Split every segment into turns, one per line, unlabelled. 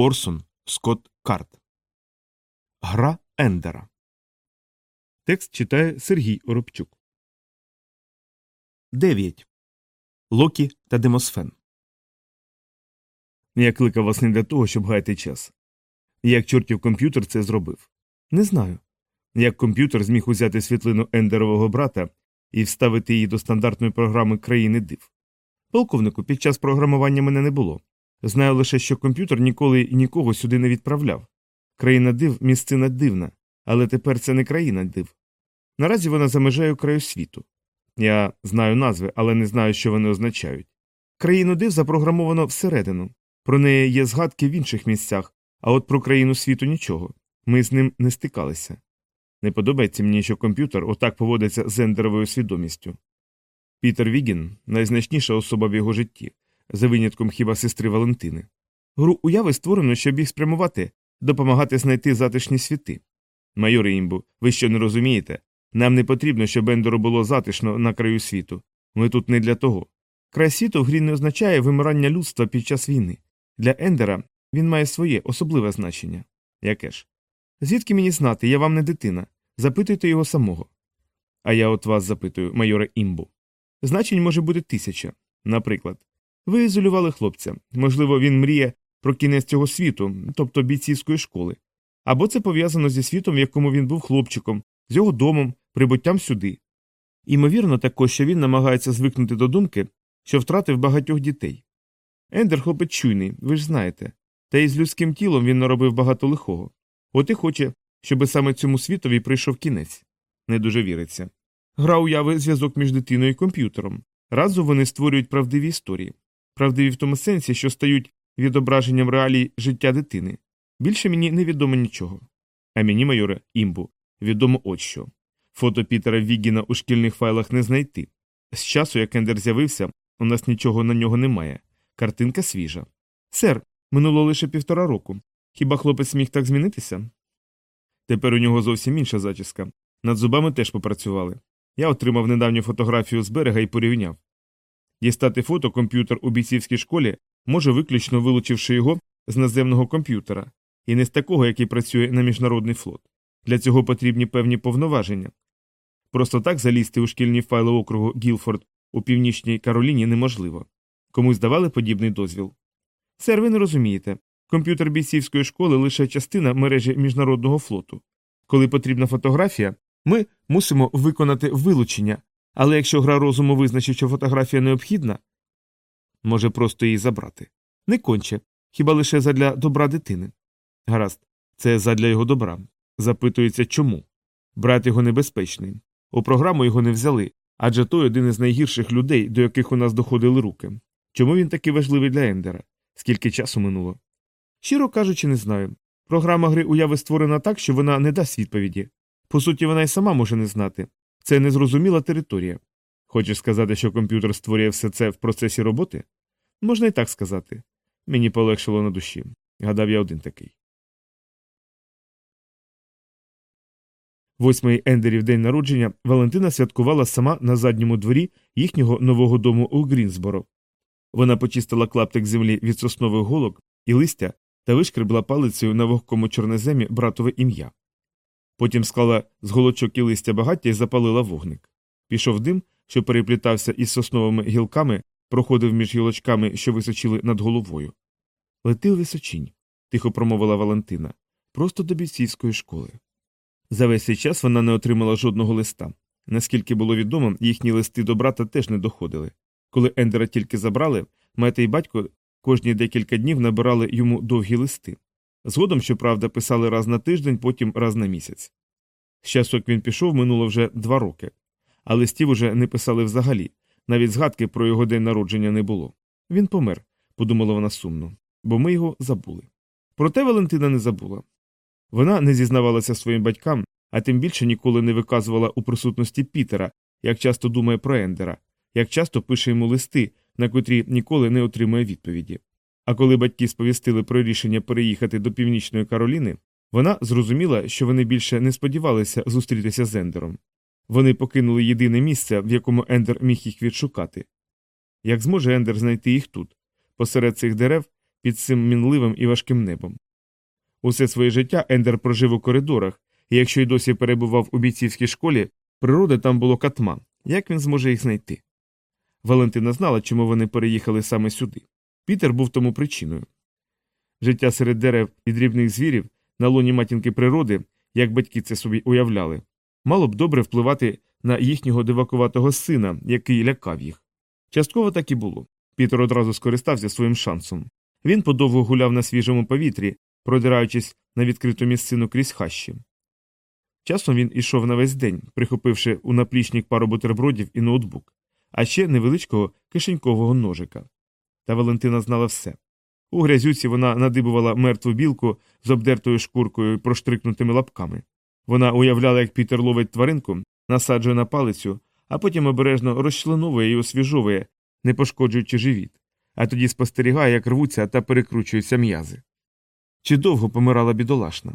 Орсон Скотт Карт. Гра Ендера. Текст читає Сергій Оробчук. 9. Локі та Демосфен. Я кликав вас не для того, щоб гаяти час. Як чортів комп'ютер це зробив? Не знаю. Як комп'ютер зміг узяти світлину ендерового брата і вставити її до стандартної програми країни див. Полковнику, під час програмування мене не було. Знаю лише, що комп'ютер ніколи і нікого сюди не відправляв. Країна див місцина дивна, але тепер це не країна див. Наразі вона за межею краю світу. Я знаю назви, але не знаю, що вони означають. Країну див запрограмовано всередину. Про неї є згадки в інших місцях, а от про країну світу нічого. Ми з ним не стикалися. Не подобається мені, що комп'ютер отак поводиться з ендеровою свідомістю. Пітер Вігін найзначніша особа в його житті, за винятком хіба сестри Валентини. Гру уяви створено, щоб їх спрямувати, допомагати знайти затишні світи. Майор Імбу, ви що не розумієте? Нам не потрібно, щоб Ендеру було затишно на краю світу. Ми тут не для того. Край світу в грі не означає вимирання людства під час війни. Для Ендера він має своє особливе значення. Яке ж? Звідки мені знати, я вам не дитина. Запитуйте його самого. А я от вас запитую, майоре імбу. Значень може бути тисяча. Наприклад, ви ізолювали хлопця. Можливо, він мріє про кінець цього світу, тобто бійцівської школи. Або це пов'язано зі світом, в якому він був хлопчиком, з його домом, прибуттям сюди. Імовірно, також, що він намагається звикнути до думки, що втратив багатьох дітей. Ендер хлопець чуйний, ви ж знаєте, та й з людським тілом він наробив багато лихого. От і хоче, щоби саме цьому світові прийшов кінець. Не дуже віриться. Гра уяви зв'язок між дитиною і комп'ютером. Разом вони створюють правдиві історії, правдиві в тому сенсі, що стають відображенням реалій життя дитини. Більше мені не відомо нічого. А мені, майоре, імбу, відомо от що. Фото Пітера Вігіна у шкільних файлах не знайти. З часу, як Ендер з'явився, у нас нічого на нього немає. Картинка свіжа. Сер, минуло лише півтора року. Хіба хлопець міг так змінитися? Тепер у нього зовсім інша зачіска. Над зубами теж попрацювали. Я отримав недавню фотографію з берега і порівняв. Дістати фото комп'ютер у бійцівській школі може виключно вилучивши його з наземного комп'ютера, і не з такого, який працює на міжнародний флот. Для цього потрібні певні повноваження. Просто так залізти у шкільні файли округу Гілфорд у північній Кароліні неможливо. Комусь давали подібний дозвіл. Сер, ви не розумієте. Комп'ютер бійцівської школи лише частина мережі міжнародного флоту. Коли потрібна фотографія, ми мусимо виконати вилучення, але якщо гра розуму визначить, що фотографія необхідна, може просто її забрати. Не конче, хіба лише задля добра дитини. Гаразд, це задля його добра. Запитується чому. Брат його небезпечний. У програму його не взяли, адже той один із найгірших людей, до яких у нас доходили руки. Чому він такий важливий для Ендера? Скільки часу минуло? Щиро кажучи, не знаю. Програма гри уяви створена так, що вона не дасть відповіді. По суті, вона й сама може не знати. Це незрозуміла територія. Хочеш сказати, що комп'ютер створює все це в процесі роботи? Можна і так сказати. Мені полегшило на душі. Гадав я один такий. Восьмий ендерів день народження Валентина святкувала сама на задньому дворі їхнього нового дому у Грінсборо. Вона почистила клаптик землі від соснових голок і листя та вишкребла палицею на вогкому чорноземі братове ім'я. Потім склала з голочок і листя багаття і запалила вогник. Пішов дим, що переплітався із сосновими гілками, проходив між гілочками, що височили над головою. Лети у височінь, тихо промовила Валентина, просто до бійцівської школи. За весь цей час вона не отримала жодного листа. Наскільки було відомо, їхні листи до брата теж не доходили. Коли Ендера тільки забрали, мати і батько кожні декілька днів набирали йому довгі листи. Згодом, щоправда, писали раз на тиждень, потім раз на місяць. З часу, як він пішов, минуло вже два роки, а листів уже не писали взагалі, навіть згадки про його день народження не було. Він помер, подумала вона сумно, бо ми його забули. Проте Валентина не забула. Вона не зізнавалася своїм батькам, а тим більше ніколи не виказувала у присутності Пітера, як часто думає про Ендера, як часто пише йому листи, на котрі ніколи не отримує відповіді. А коли батьки сповістили про рішення переїхати до Північної Кароліни, вона зрозуміла, що вони більше не сподівалися зустрітися з Ендером. Вони покинули єдине місце, в якому Ендер міг їх відшукати. Як зможе Ендер знайти їх тут, посеред цих дерев, під цим мінливим і важким небом. Усе своє життя Ендер прожив у коридорах, і якщо й досі перебував у бійцівській школі, природи там було катман. Як він зможе їх знайти? Валентина знала, чому вони переїхали саме сюди. Пітер був тому причиною. Життя серед дерев і дрібних звірів на лоні матінки природи, як батьки це собі уявляли, мало б добре впливати на їхнього дивакуватого сина, який лякав їх. Частково так і було. Пітер одразу скористався своїм шансом. Він подовго гуляв на свіжому повітрі, продираючись на відкриту місцину крізь хащі. Часом він ішов на весь день, прихопивши у наплічник пару бутербродів і ноутбук, а ще невеличкого кишенькового ножика. Та Валентина знала все. У грязюці вона надибувала мертву білку з обдертою шкуркою і проштрикнутими лапками. Вона уявляла, як Пітер ловить тваринку, насаджує на палицю, а потім обережно розчленовує і освіжовує, не пошкоджуючи живіт, а тоді спостерігає, як рвуться та перекручуються м'язи. Чи довго помирала бідолашна?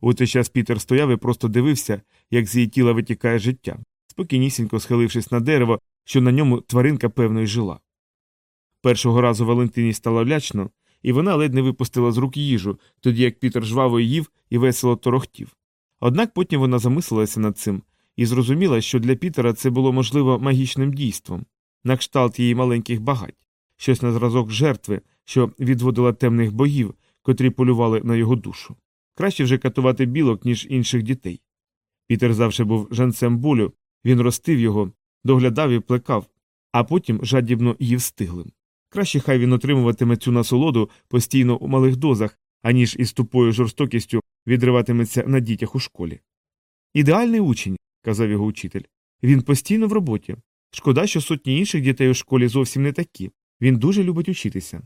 У той час Пітер стояв і просто дивився, як з її тіла витікає життя, спокійнісінько схилившись на дерево, що на ньому тваринка певно й жила. Першого разу Валентині стало лячно, і вона ледь не випустила з рук їжу, тоді як Пітер жваво їв і весело торохтів. Однак потім вона замислилася над цим і зрозуміла, що для Пітера це було можливо магічним дійством, на кшталт її маленьких багать, щось на зразок жертви, що відводила темних богів, котрі полювали на його душу. Краще вже катувати білок, ніж інших дітей. Пітер завжди був жанцем болю, він ростив його, доглядав і плекав, а потім жадібно їв стиглим. Краще хай він отримуватиме цю насолоду постійно у малих дозах, аніж із тупою жорстокістю відриватиметься на дітях у школі. Ідеальний учень, казав його учитель. Він постійно в роботі. Шкода, що сотні інших дітей у школі зовсім не такі. Він дуже любить учитися.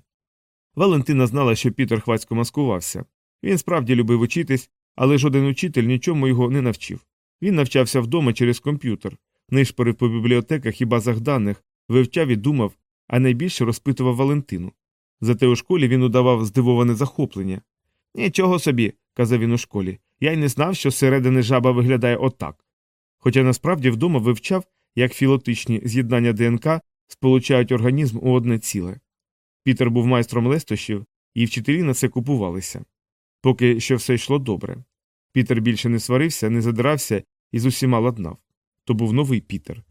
Валентина знала, що Пітер хвацько маскувався. Він справді любив учитись, але жоден учитель нічому його не навчив. Він навчався вдома через комп'ютер, нишпорив по бібліотеках і базах даних, вивчав і думав, а найбільше розпитував Валентину. Зате у школі він удавав здивоване захоплення. Нічого собі, казав він у школі, я й не знав, що зсередини жаба виглядає отак. Хоча насправді вдома вивчав, як філотичні з'єднання ДНК сполучають організм у одне ціле. Пітер був майстром лестощів, і вчителі на це купувалися. Поки що все йшло добре. Пітер більше не сварився, не задирався і з усіма ладнав. То був новий Пітер.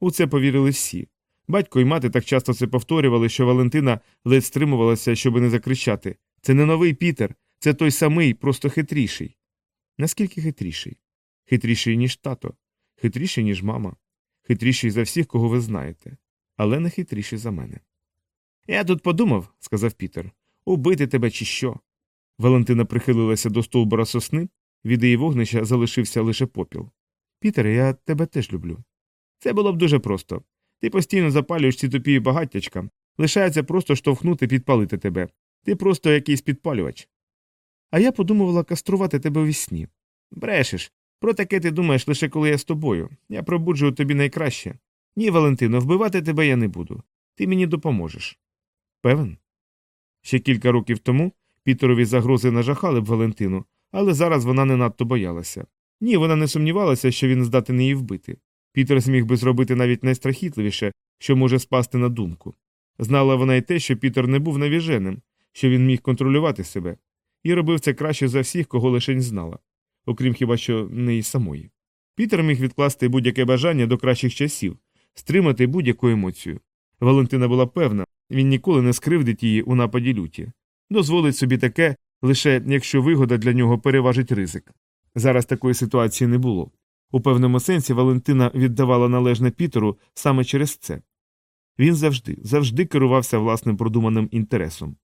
У це повірили всі. Батько і мати так часто це повторювали, що Валентина ледь стримувалася, щоб не закричати Це не новий Пітер, це той самий, просто хитріший. Наскільки хитріший? Хитріший, ніж тато, хитріший, ніж мама, хитріший за всіх, кого ви знаєте, але не хитріший за мене. Я тут подумав, сказав Пітер, убити тебе чи що. Валентина прихилилася до стовбура сосни, від її вогнища залишився лише попіл. Пітере, я тебе теж люблю. Це було б дуже просто. Ти постійно запалюєш ці тупі багаттячка, лишається просто штовхнути підпалити тебе. Ти просто якийсь підпалювач. А я подумувала каструвати тебе у сні. Брешеш. Про таке ти думаєш лише коли я з тобою. Я пробуджую тобі найкраще. Ні, Валентино, вбивати тебе я не буду. Ти мені допоможеш. Певен? Ще кілька років тому Пітерові загрози нажахали б Валентину, але зараз вона не надто боялася. Ні, вона не сумнівалася, що він здатен її вбити. Пітер зміг би зробити навіть найстрахітливіше, що може спасти на думку. Знала вона й те, що Пітер не був навіженим, що він міг контролювати себе, і робив це краще за всіх, кого лишень знала, окрім хіба що неї самої. Пітер міг відкласти будь-яке бажання до кращих часів, стримати будь-яку емоцію. Валентина була певна, він ніколи не скривдить її у нападі люті. Дозволить собі таке, лише якщо вигода для нього переважить ризик. Зараз такої ситуації не було. У певному сенсі Валентина віддавала належне Пітеру саме через це. Він завжди, завжди керувався власним продуманим інтересом.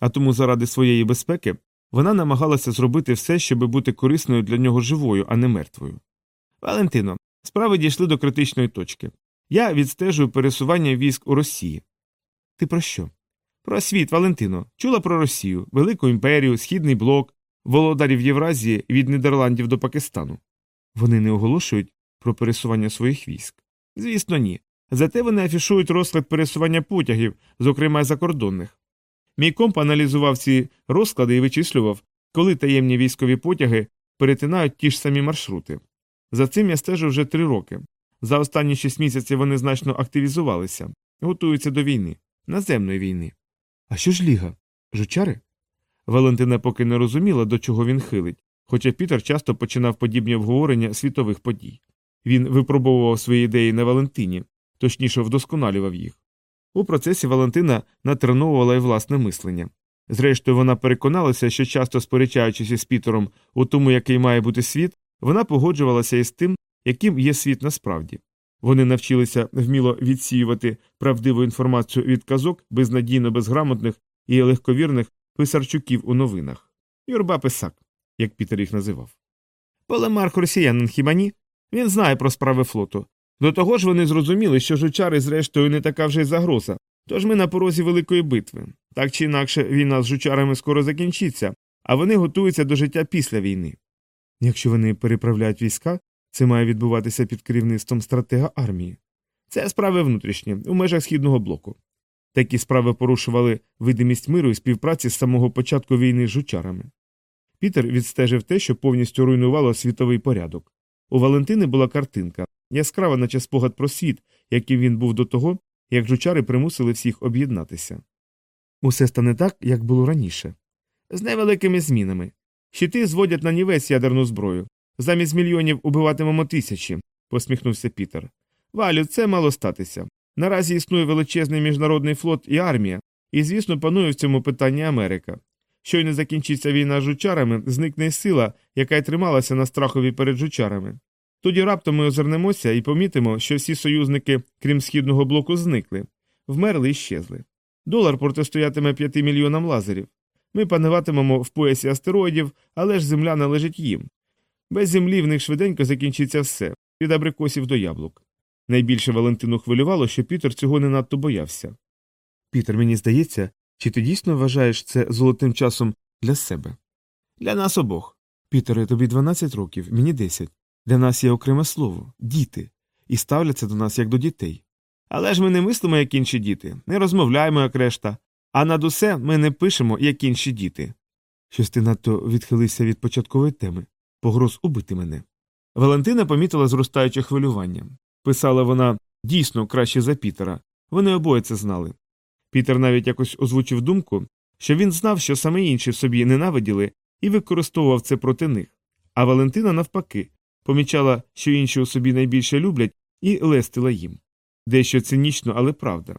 А тому, заради своєї безпеки, вона намагалася зробити все, щоб бути корисною для нього живою, а не мертвою. Валентино, справи дійшли до критичної точки. Я відстежую пересування військ у Росії. Ти про що? Про світ, Валентино. Чула про Росію, Велику імперію, Східний блок, володарів Євразії від Нідерландів до Пакистану. Вони не оголошують про пересування своїх військ. Звісно, ні. Зате вони афішують розклад пересування потягів, зокрема закордонних. Мій комп аналізував ці розклади і вичислював, коли таємні військові потяги перетинають ті ж самі маршрути. За цим я стежу вже три роки. За останні шість місяців вони значно активізувалися, готуються до війни, наземної війни. А що ж ліга? Жучари? Валентина поки не розуміла, до чого він хилить, хоча Пітер часто починав подібні обговорення світових подій. Він випробовував свої ідеї на Валентині, точніше вдосконалював їх. У процесі Валентина натреновувала й власне мислення. Зрештою, вона переконалася, що часто сперечаючись із Пітером у тому, який має бути світ, вона погоджувалася із тим, яким є світ насправді. Вони навчилися вміло відсіювати правдиву інформацію від казок безнадійно безграмотних і легковірних писарчуків у новинах. Юрба писак, як Пітер їх називав. Полемарх росіянин хіба ні? Він знає про справи флоту. До того ж вони зрозуміли, що жучари, зрештою, не така вже й загроза, тож ми на порозі великої битви. Так чи інакше, війна з жучарами скоро закінчиться, а вони готуються до життя після війни. Якщо вони переправляють війська, це має відбуватися під керівництвом стратега армії. Це справи внутрішні, у межах східного блоку. Такі справи порушували видимість миру і співпраці з самого початку війни з жучарами. Пітер відстежив те, що повністю руйнувало світовий порядок. У Валентини була картинка, яскрава, наче спогад про світ, яким він був до того, як жучари примусили всіх об'єднатися. Усе стане так, як було раніше. З невеликими змінами. Щити зводять на нівець ядерну зброю. Замість мільйонів убиватимемо тисячі, посміхнувся Пітер. Валю, це мало статися. Наразі існує величезний міжнародний флот і армія, і, звісно, панує в цьому питанні Америка. Щойно закінчиться війна з жучарами, зникне сила, яка й трималася на страхові перед жучарами. Тоді раптом ми озирнемося і помітимо, що всі союзники, крім східного блоку, зникли, вмерли і щезли. Долар протистоятиме п'яти мільйонам лазерів. Ми пануватимемо в поясі астероїдів, але ж земля належить їм. Без землі в них швиденько закінчиться все від абрикосів до яблук. Найбільше Валентину хвилювало, що Пітер цього не надто боявся. Пітер, мені здається, чи ти дійсно вважаєш це золотим часом для себе? Для нас обох. Пітере, тобі 12 років, мені 10. Для нас є окреме слово діти, і ставляться до нас як до дітей. Але ж ми не мислимо, як інші діти, не розмовляємо, як решта, а над усе ми не пишемо, як інші діти. Щось ти надто відхилився від початкової теми погроз убити мене. Валентина помітила зростаюче хвилювання. Писала вона дійсно краще за Пітера. Вони обоє це знали. Пітер навіть якось озвучив думку, що він знав, що саме інші собі ненавиділи, і використовував це проти них. А Валентина, навпаки, помічала, що інші у собі найбільше люблять, і лестила їм. Дещо цинічно, але правда.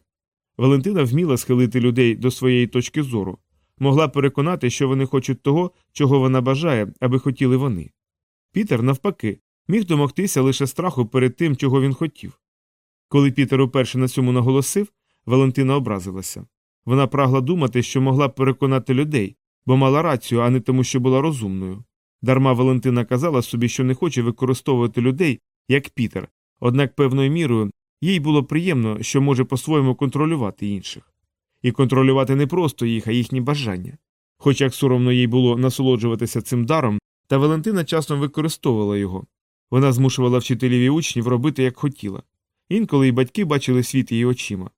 Валентина вміла схилити людей до своєї точки зору, могла переконати, що вони хочуть того, чого вона бажає, аби хотіли вони. Пітер, навпаки, міг домогтися лише страху перед тим, чого він хотів. Коли Пітер уперше на цьому наголосив, Валентина образилася. Вона прагла думати, що могла б переконати людей, бо мала рацію, а не тому, що була розумною. Дарма Валентина казала собі, що не хоче використовувати людей, як Пітер, однак певною мірою їй було приємно, що може по-своєму контролювати інших. І контролювати не просто їх, а їхні бажання. Хоч як соромно їй було насолоджуватися цим даром, та Валентина часом використовувала його. Вона змушувала вчителів і учнів робити, як хотіла. Інколи й батьки бачили світ її очима.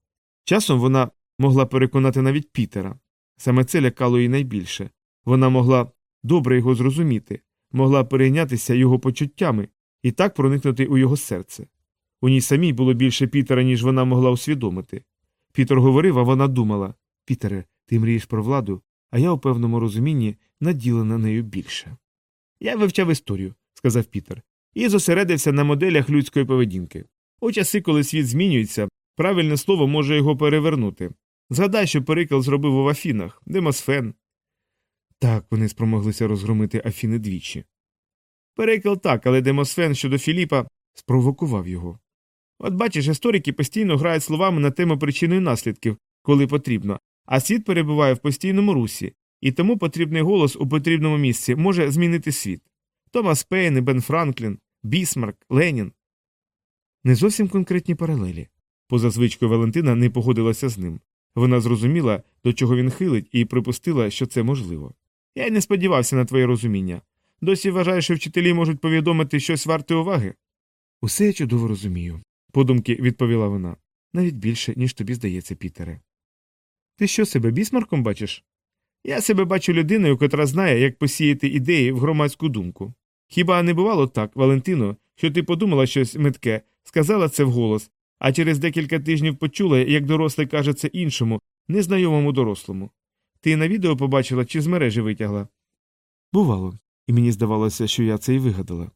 Часом вона могла переконати навіть Пітера. Саме це лякало її найбільше. Вона могла добре його зрозуміти, могла перейнятися його почуттями і так проникнути у його серце. У ній самій було більше Пітера, ніж вона могла усвідомити. Пітер говорив, а вона думала Пітере, ти мрієш про владу, а я у певному розумінні наділена нею більше. Я вивчав історію, сказав Пітер, і зосередився на моделях людської поведінки. У часи, коли світ змінюється, правильне слово може його перевернути. Згадай, що Перикл зробив у Афінах, Демосфен. Так, вони спромоглися розгромити Афіни двічі. Перикл так, але Демосфен щодо Філіпа спровокував його. От бачиш, історики постійно грають словами на тему причини і наслідків, коли потрібно, а світ перебуває в постійному русі, і тому потрібний голос у потрібному місці може змінити світ. Томас Пейн і Бен Франклін, Бісмарк, Ленін. Не зовсім конкретні паралелі. Поза звичкою Валентина не погодилася з ним. Вона зрозуміла, до чого він хилить, і припустила, що це можливо. Я й не сподівався на твоє розуміння. Досі вважаєш, що вчителі можуть повідомити щось варте уваги? Усе я чудово розумію, подумки відповіла вона. Навіть більше, ніж тобі здається, Пітере. Ти що себе бісмарком бачиш? Я себе бачу людиною, котра знає, як посіяти ідеї в громадську думку. Хіба не бувало так, Валентино, що ти подумала щось метке, сказала це вголос, а через декілька тижнів почула, як дорослий каже це іншому, незнайомому дорослому. Ти на відео побачила чи з мережі витягла? Бувало, і мені здавалося, що я це і вигадала.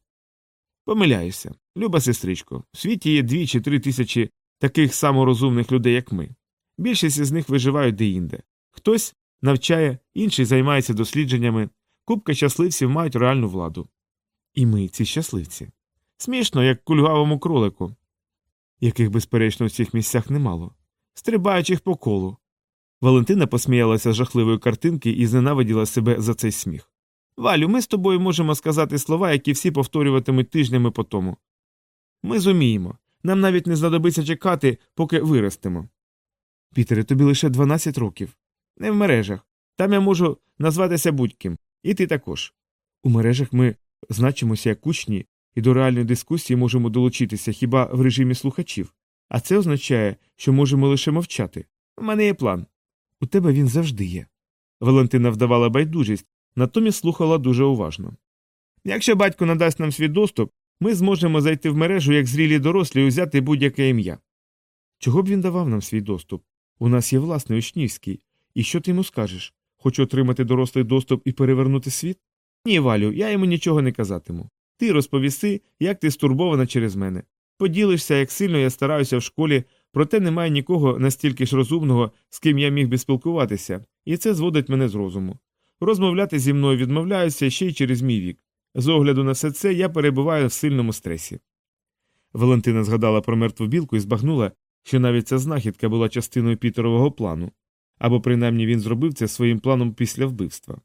Помиляюся, люба сестричко, в світі є дві чи три тисячі таких саморозумних людей, як ми. Більшість із них виживають деінде. Хтось навчає, інший займається дослідженнями, купка щасливців мають реальну владу. І ми ці щасливці. Смішно, як кульгавому кролику, яких, безперечно, у цих місцях немало, стрибаючих по колу. Валентина посміялася з жахливої картинки і зненавиділа себе за цей сміх. Валю, ми з тобою можемо сказати слова, які всі повторюватимуть тижнями по тому. Ми зуміємо. Нам навіть не знадобиться чекати, поки виростемо. Пітере, тобі лише 12 років. Не в мережах. Там я можу назватися будь-ким. І ти також. У мережах ми значимося як учні і до реальної дискусії можемо долучитися хіба в режимі слухачів. А це означає, що можемо лише мовчати. У мене є план. У тебе він завжди є. Валентина вдавала байдужість, натомість слухала дуже уважно. Якщо батько надасть нам свій доступ, ми зможемо зайти в мережу як зрілі дорослі і взяти будь-яке ім'я. Чого б він давав нам свій доступ? У нас є власний учнівський. І що ти йому скажеш? Хочу отримати дорослий доступ і перевернути світ? Ні, Валю, я йому нічого не казатиму. Ти розповіси, як ти стурбована через мене. Поділишся, як сильно я стараюся в школі, проте немає нікого настільки ж розумного, з ким я міг би спілкуватися, і це зводить мене з розуму. Розмовляти зі мною відмовляються ще й через мій вік. З огляду на все це я перебуваю в сильному стресі. Валентина згадала про мертву білку і збагнула, що навіть ця знахідка була частиною Пітерового плану, або принаймні він зробив це своїм планом після вбивства.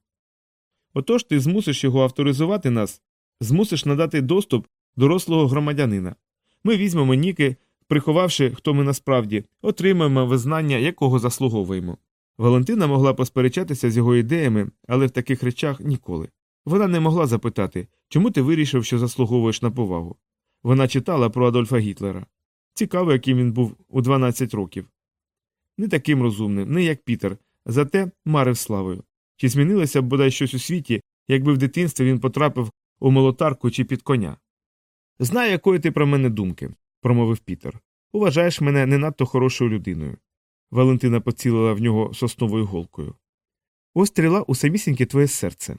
Отож ти змусиш його авторизувати нас, змусиш надати доступ дорослого громадянина. Ми візьмемо ніки, приховавши, хто ми насправді, отримаємо визнання, якого заслуговуємо. Валентина могла посперечатися з його ідеями, але в таких речах ніколи. Вона не могла запитати, чому ти вирішив, що заслуговуєш на повагу. Вона читала про Адольфа Гітлера. Цікаво, яким він був у 12 років. Не таким розумним, не як Пітер, зате марив славою. Чи змінилося б бодай щось у світі, якби в дитинстві він потрапив у молотарку чи під коня? Знаю, якої ти про мене думки, промовив Пітер. Уважаєш мене не надто хорошою людиною. Валентина поцілила в нього сосновою голкою. Ось стріла у самісіньке твоє серце.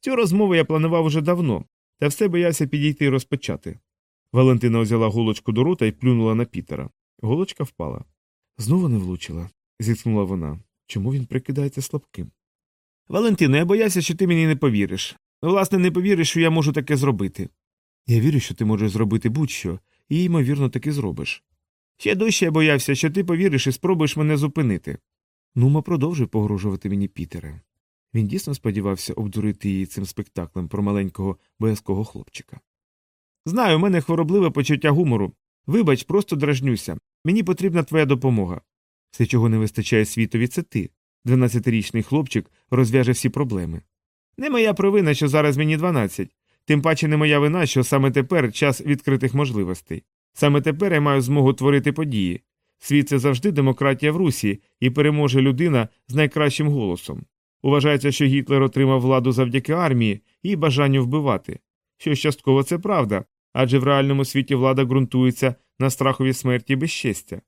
Цю розмову я планував уже давно, та все боявся підійти і розпочати. Валентина взяла голочку до рота і плюнула на Пітера. Голочка впала. Знову не влучила, зітхнула вона. Чому він прикидається слабким? Валентино, я боявся, що ти мені не повіриш. Власне, не повіриш, що я можу таке зробити. Я вірю, що ти можеш зробити будь-що, і, ймовірно, таки зробиш. Ще дужче я боявся, що ти повіриш і спробуєш мене зупинити. Нума продовжуй погрожувати мені, Пітере. Він дійсно сподівався обдурити її цим спектаклем про маленького боязкого хлопчика. Знаю, у мене хворобливе почуття гумору. Вибач, просто дражнюся. Мені потрібна твоя допомога. Все, чого не вистачає світові, це ти. Дванадцятирічний хлопчик розв'яже всі проблеми. Не моя провина, що зараз мені дванадцять. Тим паче не моя вина, що саме тепер час відкритих можливостей. Саме тепер я маю змогу творити події. Світ це завжди демократія в Русі і переможе людина з найкращим голосом. Вважається, що Гітлер отримав владу завдяки армії і бажанню вбивати. Що частково це правда, адже в реальному світі влада ґрунтується на страхові смерті і безчестя.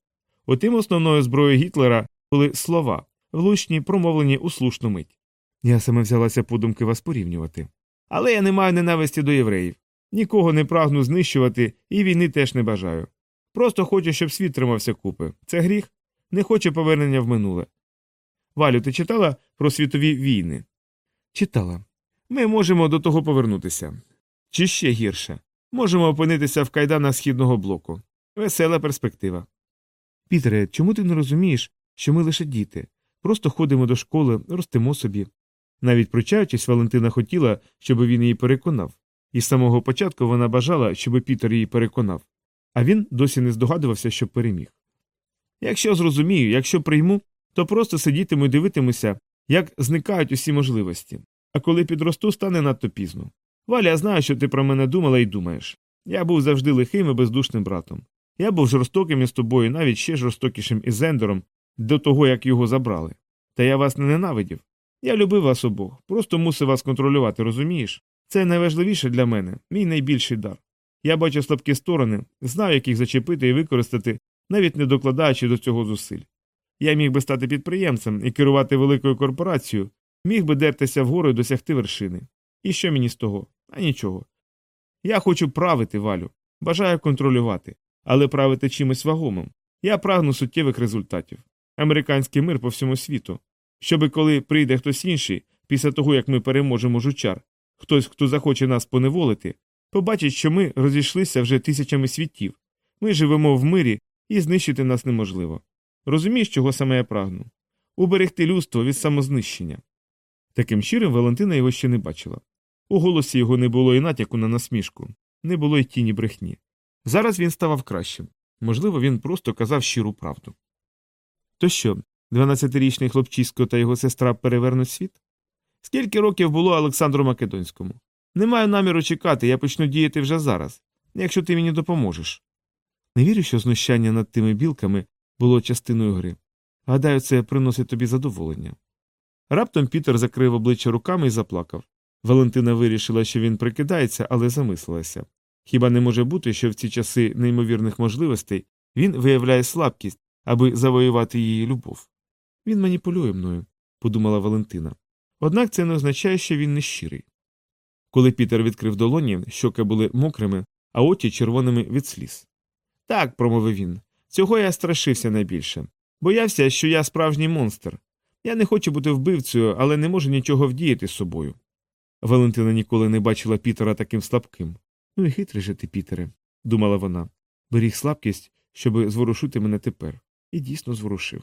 Утим основною зброєю Гітлера були слова, влучні, промовлені у слушну мить. Я саме взялася подумки вас порівнювати. Але я не маю ненависті до євреїв. Нікого не прагну знищувати і війни теж не бажаю. Просто хочу, щоб світ тримався купи. Це гріх, не хочу повернення в минуле. Валю, ти читала про світові війни? Читала. Ми можемо до того повернутися. Чи ще гірше. Можемо опинитися в кайданах східного блоку. Весела перспектива. Пітере, чому ти не розумієш, що ми лише діти? Просто ходимо до школи, ростемо собі. Навіть пручаючись, Валентина хотіла, щоб він її переконав. І з самого початку вона бажала, щоб Пітер її переконав, а він досі не здогадувався, що переміг. Якщо зрозумію, якщо прийму, то просто сидітиму і дивитимуся, як зникають усі можливості. А коли підросту, стане надто пізно. Валя, я знаю, що ти про мене думала і думаєш. Я був завжди лихим і бездушним братом. Я був жорстоким із тобою, навіть ще жорстокішим із Зендером, до того, як його забрали. Та я вас не ненавидів. Я любив вас обох, просто мусив вас контролювати, розумієш? Це найважливіше для мене, мій найбільший дар. Я бачу слабкі сторони, знаю, як їх зачепити і використати, навіть не докладаючи до цього зусиль. Я міг би стати підприємцем і керувати великою корпорацією, міг би дертися вгору і досягти вершини. І що мені з того? А нічого. Я хочу правити, Валю, бажаю контролювати, але правити чимось вагомим. Я прагну суттєвих результатів. Американський мир по всьому світу. Щоби коли прийде хтось інший, після того як ми переможемо жучар, хтось, хто захоче нас поневолити, побачить, що ми розійшлися вже тисячами світів. Ми живемо в мирі і знищити нас неможливо. Розумієш, чого саме я прагну? Уберегти людство від самознищення. Таким щирим Валентина його ще не бачила. У голосі його не було і натяку на насмішку, не було й тіні брехні. Зараз він ставав кращим. Можливо, він просто казав щиру правду. То що, 12-річний хлопчисько та його сестра перевернуть світ? Скільки років було Олександру Македонському? Не маю наміру чекати, я почну діяти вже зараз, якщо ти мені допоможеш. Не вірю, що знущання над тими білками було частиною гри. Гадаю, це приносить тобі задоволення. Раптом Пітер закрив обличчя руками і заплакав. Валентина вирішила, що він прикидається, але замислилася. Хіба не може бути, що в ці часи неймовірних можливостей він виявляє слабкість, аби завоювати її любов? Він маніпулює мною, подумала Валентина. Однак це не означає, що він не щирий. Коли Пітер відкрив долоні, щоки були мокрими, а очі червоними від сліз. Так, промовив він, цього я страшився найбільше. Боявся, що я справжній монстр. Я не хочу бути вбивцею, але не можу нічого вдіяти з собою. Валентина ніколи не бачила Пітера таким слабким. Ну і хитрий же ти, Пітере, думала вона. Беріг слабкість, щоб зворушити мене тепер, і дійсно зворушив.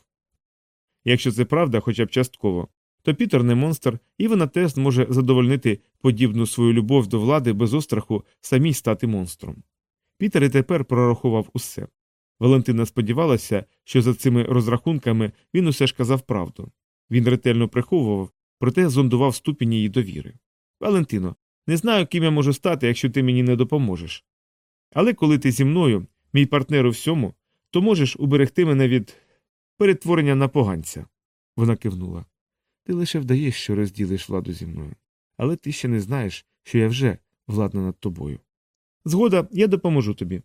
Якщо це правда, хоча б частково, то Пітер не монстр, і вона теж зможе задовольнити подібну свою любов до влади без остраху самій стати монстром. Пітер і тепер прорахував усе. Валентина сподівалася, що за цими розрахунками він усе ж казав правду. Він ретельно приховував, проте зондував ступінь її довіри. Валентино, не знаю, ким я можу стати, якщо ти мені не допоможеш. Але коли ти зі мною, мій партнер у всьому, то можеш уберегти мене від перетворення на поганця. Вона кивнула. Ти лише вдаєш, що розділиш владу зі мною. Але ти ще не знаєш, що я вже владна над тобою. Згода, я допоможу тобі.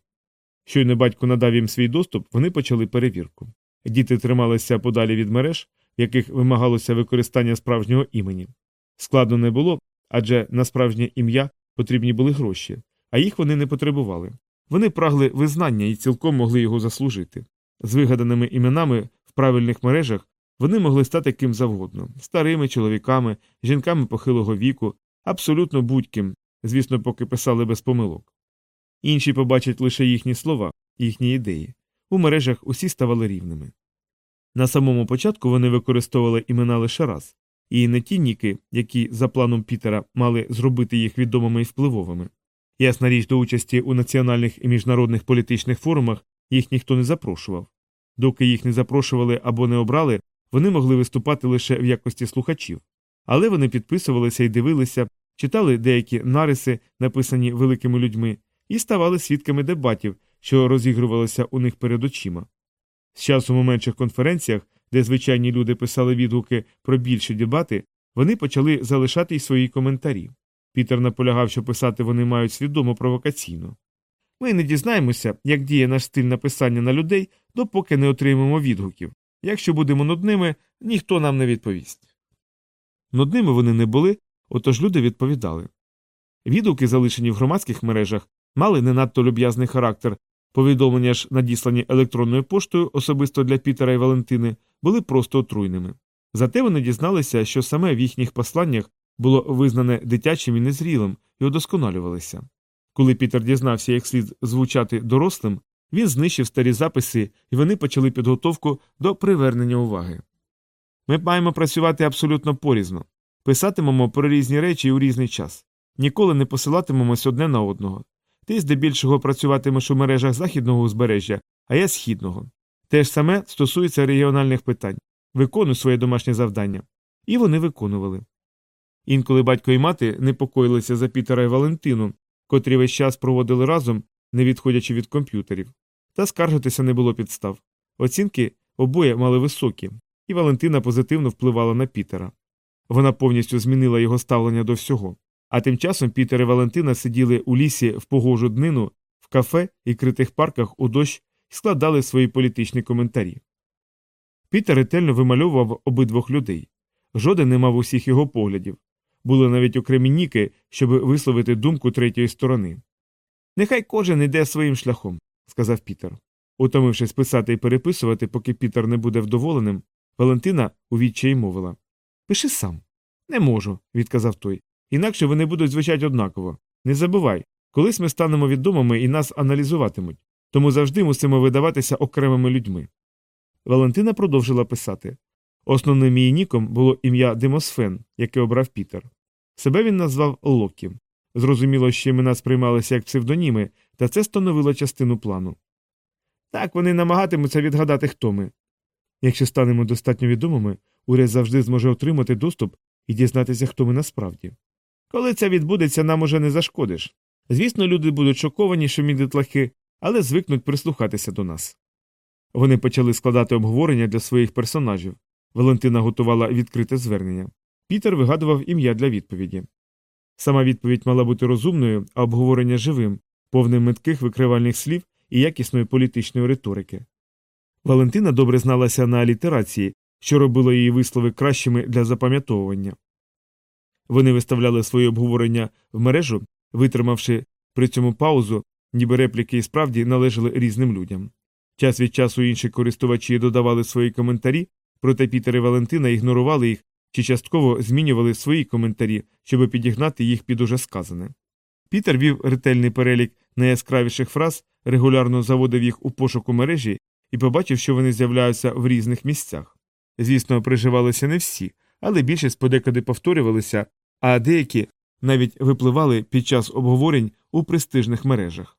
Щойно батько надав їм свій доступ, вони почали перевірку. Діти трималися подалі від мереж, в яких вимагалося використання справжнього імені. Складно не було, адже на справжнє ім'я потрібні були гроші, а їх вони не потребували. Вони прагли визнання і цілком могли його заслужити. З вигаданими іменами правильних мережах вони могли стати ким завгодно старими чоловіками, жінками похилого віку, абсолютно будь-ким, звісно, поки писали без помилок. Інші побачать лише їхні слова, їхні ідеї. У мережах усі ставали рівними. На самому початку вони використовували імена лише раз, і не ті ніки, які за планом Пітера мали зробити їх відомими і впливовими. Ясна річ до участі у національних і міжнародних політичних форумах їх ніхто не запрошував. Доки їх не запрошували або не обрали, вони могли виступати лише в якості слухачів. Але вони підписувалися і дивилися, читали деякі нариси, написані великими людьми, і ставали свідками дебатів, що розігрувалися у них перед очима. З часом у менших конференціях, де звичайні люди писали відгуки про більші дебати, вони почали залишати й свої коментарі. Пітер наполягав, що писати вони мають свідомо провокаційно. Ми не дізнаємося, як діє наш стиль написання на людей, допоки не отримаємо відгуків. Якщо будемо нудними, ніхто нам не відповість. Нудними вони не були, отож люди відповідали. Відгуки, залишені в громадських мережах, мали не надто люб'язний характер, повідомлення ж, надіслані електронною поштою особисто для Пітера і Валентини, були просто отруйними. Зате вони дізналися, що саме в їхніх посланнях було визнане дитячим і незрілим і удосконалювалися. Коли Пітер дізнався, як слід звучати дорослим, він знищив старі записи, і вони почали підготовку до привернення уваги. Ми маємо працювати абсолютно порізно, писатимемо про різні речі у різний час, ніколи не посилатимемось одне на одного. Ти здебільшого працюватимеш у мережах західного узбережжя, а я східного. Те ж саме стосується регіональних питань. Виконуй своє домашнє завдання. І вони виконували. Інколи батько і мати непокоїлися за Пітера і Валентину, котрі весь час проводили разом, не відходячи від комп'ютерів. Та скаржитися не було підстав. Оцінки обоє мали високі, і Валентина позитивно впливала на Пітера. Вона повністю змінила його ставлення до всього. А тим часом Пітер і Валентина сиділи у лісі в погожу днину, в кафе і критих парках у дощ і складали свої політичні коментарі. Пітер ретельно вимальовував обидвох людей. Жоден не мав усіх його поглядів. Були навіть окремі ніки, щоб висловити думку третьої сторони. Нехай кожен іде своїм шляхом, сказав Пітер. Утомившись писати і переписувати, поки Пітер не буде вдоволеним, Валентина у відчаї мовила Пиши сам. Не можу, відказав той. Інакше вони будуть звучати однаково. Не забувай, колись ми станемо відомими і нас аналізуватимуть, тому завжди мусимо видаватися окремими людьми. Валентина продовжила писати. Основним її ніком було ім'я Демосфен, яке обрав Пітер. Себе він назвав Локі. Зрозуміло, що імена сприймалися як псевдоніми, та це становило частину плану. Так вони намагатимуться відгадати, хто ми. Якщо станемо достатньо відомими, уряд завжди зможе отримати доступ і дізнатися, хто ми насправді. Коли це відбудеться, нам уже не зашкодиш. Звісно, люди будуть шоковані, що ми дитлахи, але звикнуть прислухатися до нас. Вони почали складати обговорення для своїх персонажів. Валентина готувала відкрите звернення. Пітер вигадував ім'я для відповіді. Сама відповідь мала бути розумною, а обговорення живим, повним метких викривальних слів і якісної політичної риторики. Валентина добре зналася на алітерації, що робило її вислови кращими для запам'ятовування. Вони виставляли свої обговорення в мережу, витримавши при цьому паузу, ніби репліки і справді належали різним людям. Час від часу інші користувачі додавали свої коментарі, проте Пітер і Валентина ігнорували їх чи частково змінювали свої коментарі, щоб підігнати їх під уже сказане. Пітер вів ретельний перелік найяскравіших фраз, регулярно заводив їх у пошуку мережі і побачив, що вони з'являються в різних місцях. Звісно, приживалися не всі, але більшість подекуди повторювалися, а деякі навіть випливали під час обговорень у престижних мережах.